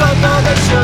toda deixou